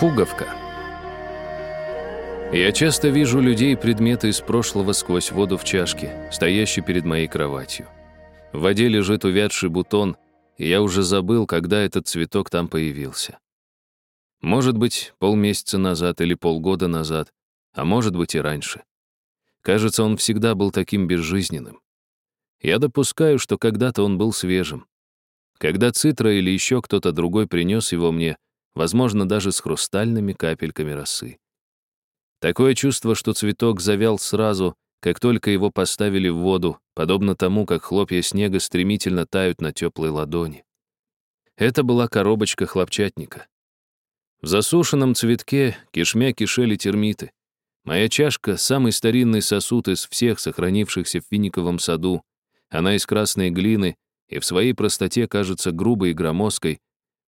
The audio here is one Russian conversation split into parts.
Пуговка. Я часто вижу людей и предметы из прошлого сквозь воду в чашке, стоящей перед моей кроватью. В воде лежит увядший бутон, и я уже забыл, когда этот цветок там появился. Может быть, полмесяца назад или полгода назад, а может быть и раньше. Кажется, он всегда был таким безжизненным. Я допускаю, что когда-то он был свежим. Когда Цитра или еще кто-то другой принес его мне, возможно, даже с хрустальными капельками росы. Такое чувство, что цветок завял сразу, как только его поставили в воду, подобно тому, как хлопья снега стремительно тают на теплой ладони. Это была коробочка хлопчатника. В засушенном цветке кишмя кишели термиты. Моя чашка — самый старинный сосуд из всех сохранившихся в финиковом саду. Она из красной глины и в своей простоте кажется грубой и громоздкой,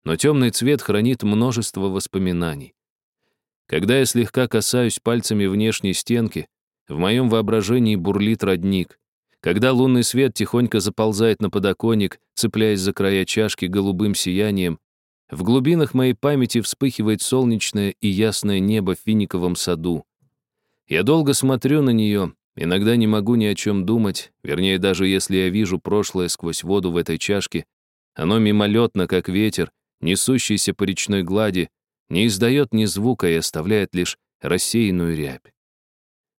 но темный цвет хранит множество воспоминаний. Когда я слегка касаюсь пальцами внешней стенки, в моем воображении бурлит родник. Когда лунный свет тихонько заползает на подоконник, цепляясь за края чашки голубым сиянием, в глубинах моей памяти вспыхивает солнечное и ясное небо в финиковом саду. Я долго смотрю на нее, иногда не могу ни о чем думать, вернее, даже если я вижу прошлое сквозь воду в этой чашке, оно мимолетно, как ветер, несущийся по речной глади, не издает ни звука и оставляет лишь рассеянную рябь.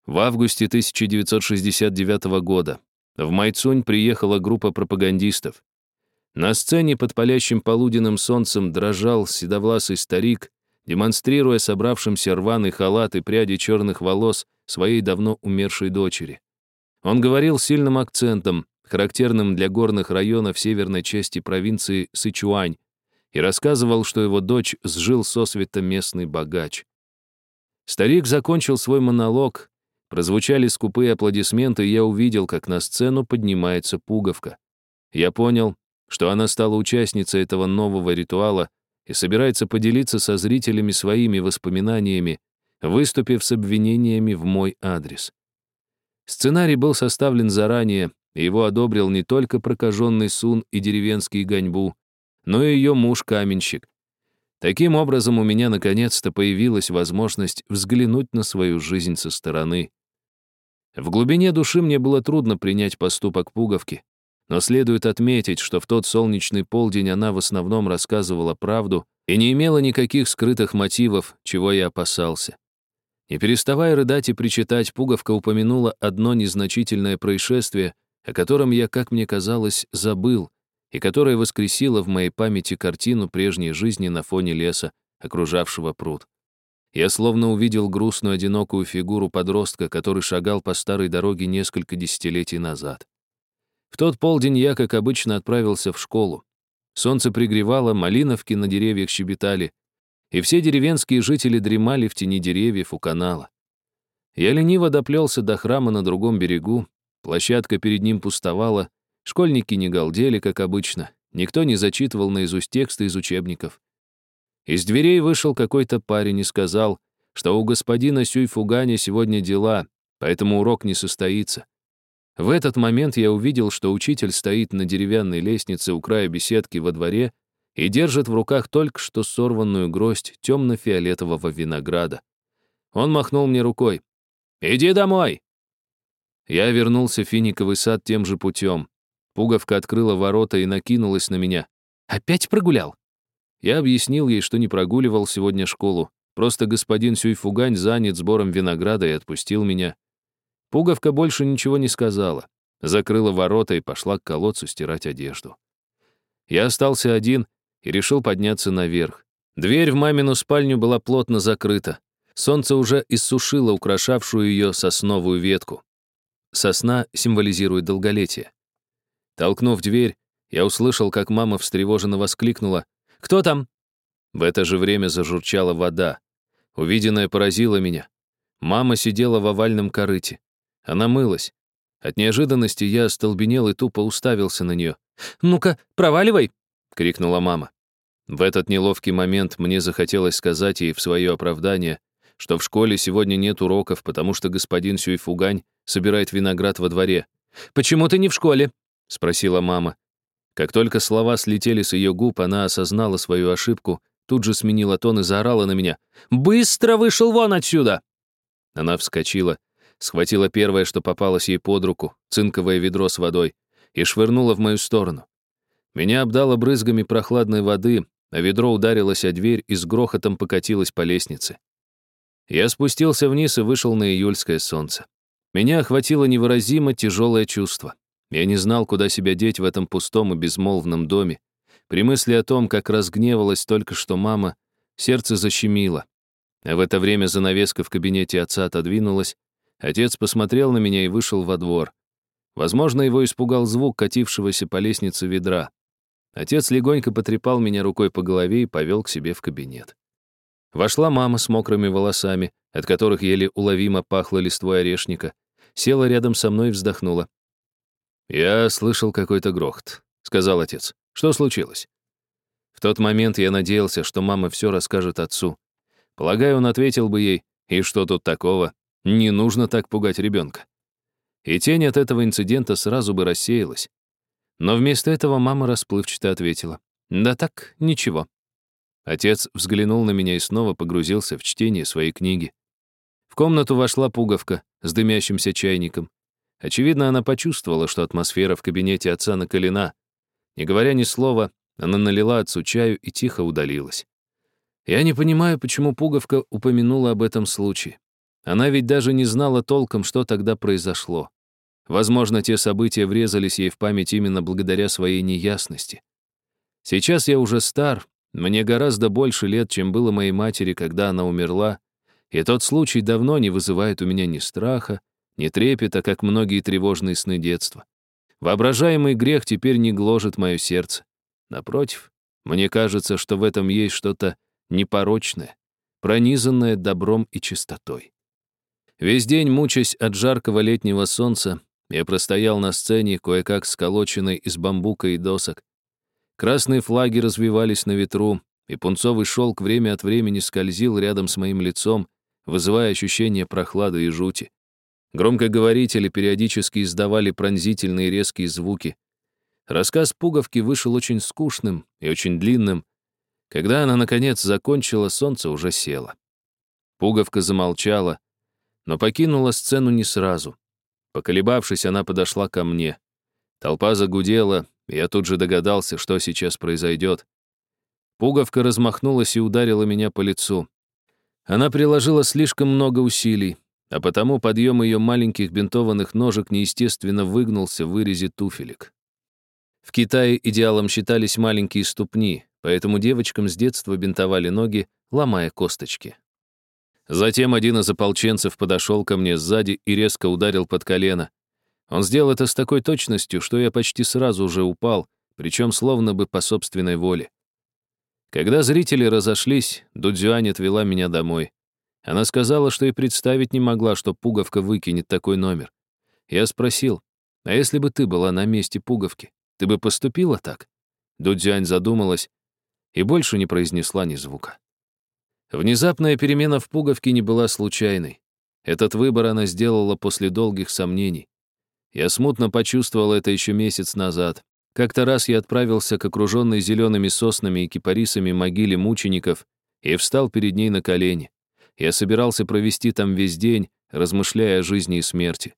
В августе 1969 года в Майцунь приехала группа пропагандистов. На сцене под палящим полуденным солнцем дрожал седовласый старик, демонстрируя собравшимся рваный халат и пряди черных волос своей давно умершей дочери. Он говорил сильным акцентом, характерным для горных районов северной части провинции Сычуань, и рассказывал, что его дочь сжил сосвета местный богач. Старик закончил свой монолог, прозвучали скупые аплодисменты, и я увидел, как на сцену поднимается пуговка. Я понял, что она стала участницей этого нового ритуала и собирается поделиться со зрителями своими воспоминаниями, выступив с обвинениями в мой адрес. Сценарий был составлен заранее, и его одобрил не только прокаженный Сун и деревенский Ганьбу, но и ее муж-каменщик. Таким образом, у меня наконец-то появилась возможность взглянуть на свою жизнь со стороны. В глубине души мне было трудно принять поступок пуговки, но следует отметить, что в тот солнечный полдень она в основном рассказывала правду и не имела никаких скрытых мотивов, чего я опасался. Не переставая рыдать и причитать, пуговка упомянула одно незначительное происшествие, о котором я, как мне казалось, забыл, и которая воскресила в моей памяти картину прежней жизни на фоне леса, окружавшего пруд. Я словно увидел грустную одинокую фигуру подростка, который шагал по старой дороге несколько десятилетий назад. В тот полдень я, как обычно, отправился в школу. Солнце пригревало, малиновки на деревьях щебетали, и все деревенские жители дремали в тени деревьев у канала. Я лениво доплелся до храма на другом берегу, площадка перед ним пустовала, Школьники не галдели, как обычно. Никто не зачитывал наизусть тексты из учебников. Из дверей вышел какой-то парень и сказал, что у господина Сюйфуганя сегодня дела, поэтому урок не состоится. В этот момент я увидел, что учитель стоит на деревянной лестнице у края беседки во дворе и держит в руках только что сорванную гроздь темно-фиолетового винограда. Он махнул мне рукой. «Иди домой!» Я вернулся в финиковый сад тем же путем. Пуговка открыла ворота и накинулась на меня. «Опять прогулял?» Я объяснил ей, что не прогуливал сегодня школу. Просто господин Сюйфугань занят сбором винограда и отпустил меня. Пуговка больше ничего не сказала. Закрыла ворота и пошла к колодцу стирать одежду. Я остался один и решил подняться наверх. Дверь в мамину спальню была плотно закрыта. Солнце уже иссушило украшавшую ее сосновую ветку. Сосна символизирует долголетие. Толкнув дверь, я услышал, как мама встревоженно воскликнула. «Кто там?» В это же время зажурчала вода. Увиденное поразило меня. Мама сидела в овальном корыте. Она мылась. От неожиданности я остолбенел и тупо уставился на нее. «Ну-ка, проваливай!» — крикнула мама. В этот неловкий момент мне захотелось сказать ей в свое оправдание, что в школе сегодня нет уроков, потому что господин Сюйфугань собирает виноград во дворе. «Почему ты не в школе?» — спросила мама. Как только слова слетели с ее губ, она осознала свою ошибку, тут же сменила тон и заорала на меня. «Быстро вышел вон отсюда!» Она вскочила, схватила первое, что попалось ей под руку, цинковое ведро с водой, и швырнула в мою сторону. Меня обдало брызгами прохладной воды, а ведро ударилось о дверь и с грохотом покатилось по лестнице. Я спустился вниз и вышел на июльское солнце. Меня охватило невыразимо тяжелое чувство. Я не знал, куда себя деть в этом пустом и безмолвном доме. При мысли о том, как разгневалась только что мама, сердце защемило. А в это время занавеска в кабинете отца отодвинулась, отец посмотрел на меня и вышел во двор. Возможно, его испугал звук катившегося по лестнице ведра. Отец легонько потрепал меня рукой по голове и повел к себе в кабинет. Вошла мама с мокрыми волосами, от которых еле уловимо пахло листвой орешника, села рядом со мной и вздохнула. «Я слышал какой-то грохот», — сказал отец. «Что случилось?» В тот момент я надеялся, что мама все расскажет отцу. Полагаю, он ответил бы ей, «И что тут такого? Не нужно так пугать ребенка». И тень от этого инцидента сразу бы рассеялась. Но вместо этого мама расплывчато ответила. «Да так, ничего». Отец взглянул на меня и снова погрузился в чтение своей книги. В комнату вошла пуговка с дымящимся чайником. Очевидно, она почувствовала, что атмосфера в кабинете отца накалена. Не говоря ни слова, она налила отцу чаю и тихо удалилась. Я не понимаю, почему пуговка упомянула об этом случае. Она ведь даже не знала толком, что тогда произошло. Возможно, те события врезались ей в память именно благодаря своей неясности. Сейчас я уже стар, мне гораздо больше лет, чем было моей матери, когда она умерла, и тот случай давно не вызывает у меня ни страха, ни трепета, как многие тревожные сны детства. Воображаемый грех теперь не гложет мое сердце. Напротив, мне кажется, что в этом есть что-то непорочное, пронизанное добром и чистотой. Весь день, мучаясь от жаркого летнего солнца, я простоял на сцене, кое-как сколоченной из бамбука и досок. Красные флаги развивались на ветру, и пунцовый шелк время от времени скользил рядом с моим лицом, вызывая ощущение прохлады и жути. Громкоговорители периодически издавали пронзительные резкие звуки. Рассказ пуговки вышел очень скучным и очень длинным. Когда она, наконец, закончила, солнце уже село. Пуговка замолчала, но покинула сцену не сразу. Поколебавшись, она подошла ко мне. Толпа загудела, и я тут же догадался, что сейчас произойдет. Пуговка размахнулась и ударила меня по лицу. Она приложила слишком много усилий, а потому подъем ее маленьких бинтованных ножек неестественно выгнулся в вырезе туфелек. В Китае идеалом считались маленькие ступни, поэтому девочкам с детства бинтовали ноги, ломая косточки. Затем один из ополченцев подошел ко мне сзади и резко ударил под колено. Он сделал это с такой точностью, что я почти сразу уже упал, причем словно бы по собственной воле. Когда зрители разошлись, Дудзюань отвела меня домой. Она сказала, что и представить не могла, что пуговка выкинет такой номер. Я спросил, а если бы ты была на месте пуговки, ты бы поступила так? Дудзюань задумалась и больше не произнесла ни звука. Внезапная перемена в пуговке не была случайной. Этот выбор она сделала после долгих сомнений. Я смутно почувствовал это еще месяц назад. Как-то раз я отправился к окруженной зелеными соснами и кипарисами могиле мучеников и встал перед ней на колени. Я собирался провести там весь день, размышляя о жизни и смерти.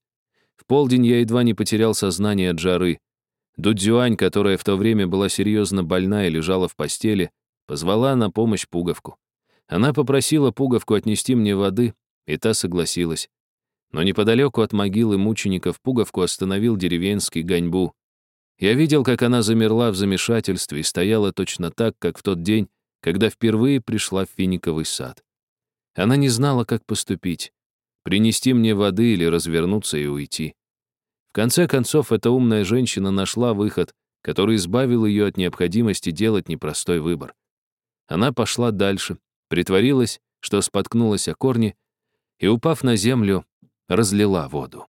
В полдень я едва не потерял сознание от жары. Дудзюань, которая в то время была серьезно больна и лежала в постели, позвала на помощь пуговку. Она попросила пуговку отнести мне воды, и та согласилась. Но неподалеку от могилы мучеников пуговку остановил деревенский гоньбу. Я видел, как она замерла в замешательстве и стояла точно так, как в тот день, когда впервые пришла в финиковый сад. Она не знала, как поступить. Принести мне воды или развернуться и уйти. В конце концов, эта умная женщина нашла выход, который избавил ее от необходимости делать непростой выбор. Она пошла дальше, притворилась, что споткнулась о корни, и, упав на землю, разлила воду.